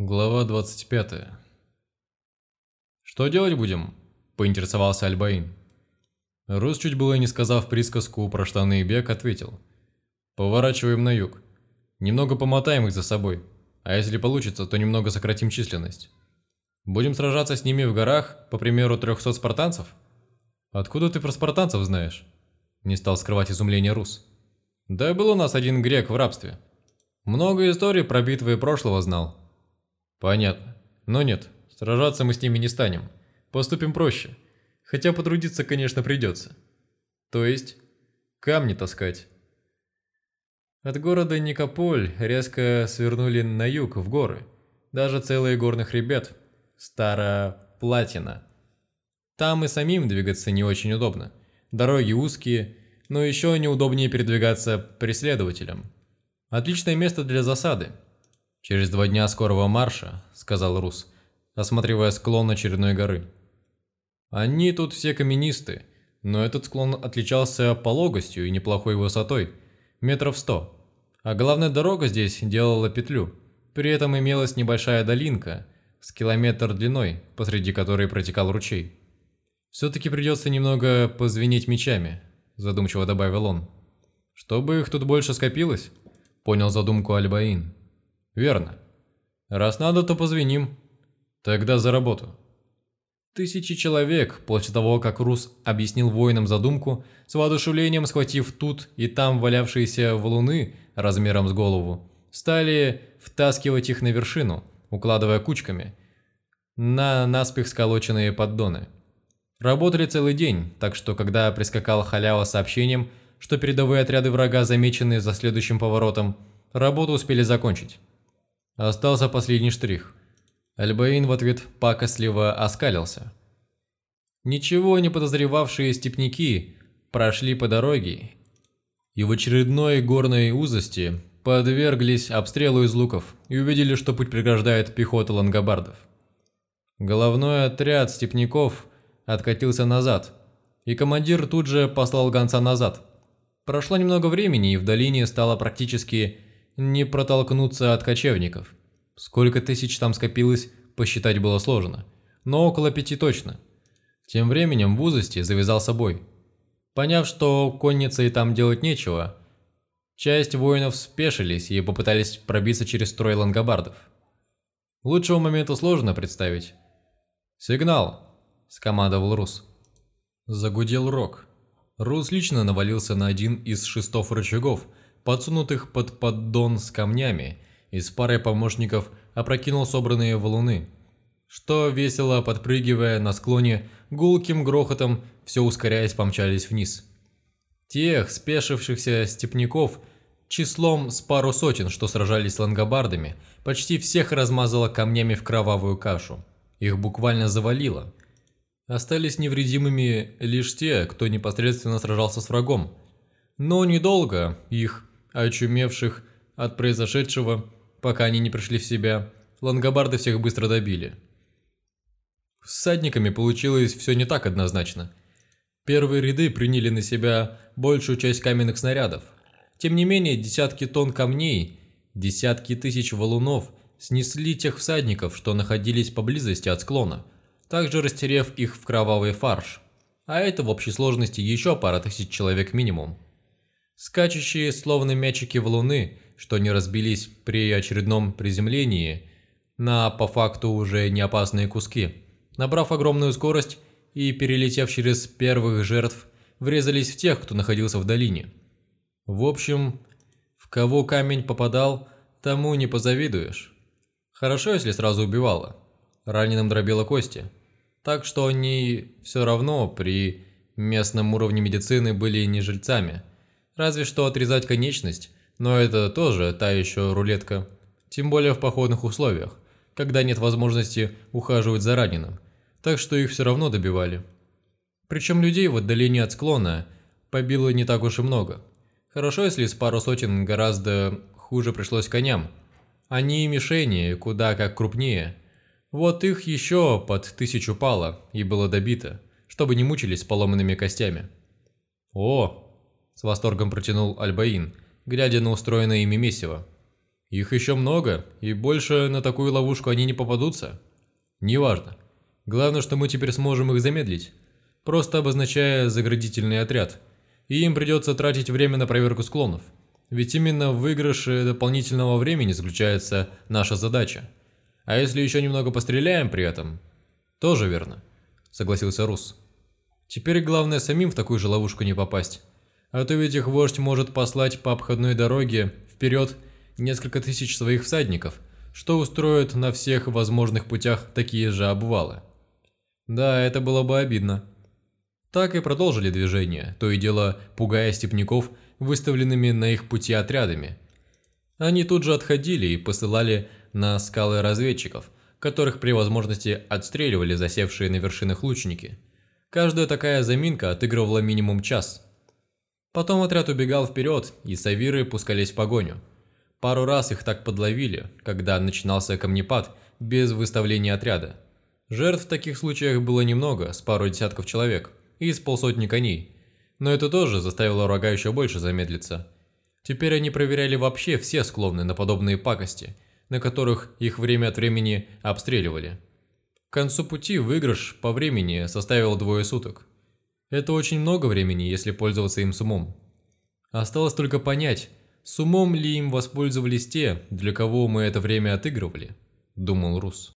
Глава 25. «Что делать будем?» – поинтересовался Альбаин. Рус, чуть было не сказав присказку про штаны и бег, ответил. «Поворачиваем на юг. Немного помотаем их за собой, а если получится, то немного сократим численность. Будем сражаться с ними в горах, по примеру 300 спартанцев?» «Откуда ты про спартанцев знаешь?» – не стал скрывать изумление Рус. «Да был у нас один грек в рабстве. Много историй про битвы прошлого знал». «Понятно. Но нет, сражаться мы с ними не станем. Поступим проще. Хотя потрудиться, конечно, придется. То есть, камни таскать». От города Никополь резко свернули на юг, в горы. Даже целые горных ребят. Староплатина. Там и самим двигаться не очень удобно. Дороги узкие, но еще неудобнее передвигаться преследователям. Отличное место для засады. «Через два дня скорого марша», — сказал Рус, осматривая склон очередной горы. «Они тут все каменисты, но этот склон отличался пологостью и неплохой высотой, метров сто. А главная дорога здесь делала петлю. При этом имелась небольшая долинка с километр длиной, посреди которой протекал ручей. «Все-таки придется немного позвенеть мечами», – задумчиво добавил он. «Чтобы их тут больше скопилось?» – понял задумку Альбаин. Верно. Раз надо, то позвеним. Тогда за работу. Тысячи человек, после того, как Рус объяснил воинам задумку, с воодушевлением схватив тут и там валявшиеся валуны размером с голову, стали втаскивать их на вершину, укладывая кучками, на наспех сколоченные поддоны. Работали целый день, так что когда прискакал халява сообщением, что передовые отряды врага замечены за следующим поворотом, работу успели закончить. Остался последний штрих. Альбаин в ответ пакостливо оскалился. Ничего не подозревавшие степняки прошли по дороге и в очередной горной узости подверглись обстрелу из луков и увидели, что путь преграждает пехота лангобардов. Головной отряд степняков откатился назад, и командир тут же послал гонца назад. Прошло немного времени, и в долине стало практически не протолкнуться от кочевников. Сколько тысяч там скопилось, посчитать было сложно, но около пяти точно. Тем временем в узости завязался бой. Поняв, что конницей там делать нечего, часть воинов спешились и попытались пробиться через строй лангобардов. Лучшего момента сложно представить. «Сигнал!» – скомандовал Рус. Загудел рог. Рус лично навалился на один из шестов рычагов – подсунутых под поддон с камнями, и с парой помощников опрокинул собранные валуны, что, весело подпрыгивая на склоне, гулким грохотом, все ускоряясь, помчались вниз. Тех спешившихся степняков, числом с пару сотен, что сражались с лангобардами, почти всех размазало камнями в кровавую кашу. Их буквально завалило. Остались невредимыми лишь те, кто непосредственно сражался с врагом. Но недолго их очумевших от произошедшего, пока они не пришли в себя, лангобарды всех быстро добили. С садниками получилось все не так однозначно. Первые ряды приняли на себя большую часть каменных снарядов. Тем не менее, десятки тонн камней, десятки тысяч валунов снесли тех всадников, что находились поблизости от склона, также растерев их в кровавый фарш. А это в общей сложности еще пара тысяч человек минимум. Скачущие, словно мячики валуны, что не разбились при очередном приземлении на, по факту, уже не опасные куски. Набрав огромную скорость и перелетев через первых жертв, врезались в тех, кто находился в долине. В общем, в кого камень попадал, тому не позавидуешь. Хорошо, если сразу убивало. Раненым дробило кости. Так что они все равно при местном уровне медицины были не жильцами – Разве что отрезать конечность, но это тоже та еще рулетка. Тем более в походных условиях, когда нет возможности ухаживать за раненым. Так что их все равно добивали. Причем людей в отдалении от склона побило не так уж и много. Хорошо, если с пару сотен гораздо хуже пришлось коням. Они мишени куда как крупнее. Вот их еще под тысячу пало и было добито, чтобы не мучились с поломанными костями. О, с восторгом протянул Альбаин, глядя на устроенное ими месиво. Их еще много, и больше на такую ловушку они не попадутся. Неважно. Главное, что мы теперь сможем их замедлить, просто обозначая заградительный отряд. И им придется тратить время на проверку склонов. Ведь именно в выигрыше дополнительного времени заключается наша задача. А если еще немного постреляем при этом? Тоже верно, согласился Рус. Теперь главное самим в такую же ловушку не попасть. А то ведь их вождь может послать по обходной дороге вперед несколько тысяч своих всадников, что устроит на всех возможных путях такие же обвалы. Да, это было бы обидно. Так и продолжили движение, то и дело пугая степняков выставленными на их пути отрядами. Они тут же отходили и посылали на скалы разведчиков, которых при возможности отстреливали засевшие на вершинах лучники. Каждая такая заминка отыгрывала минимум час. Потом отряд убегал вперед, и савиры пускались в погоню. Пару раз их так подловили, когда начинался камнепад без выставления отряда. Жертв в таких случаях было немного, с пару десятков человек, и с полсотни коней. Но это тоже заставило врага еще больше замедлиться. Теперь они проверяли вообще все склонны на подобные пакости, на которых их время от времени обстреливали. К концу пути выигрыш по времени составил двое суток. Это очень много времени, если пользоваться им с умом. Осталось только понять, с умом ли им воспользовались те, для кого мы это время отыгрывали, думал Рус.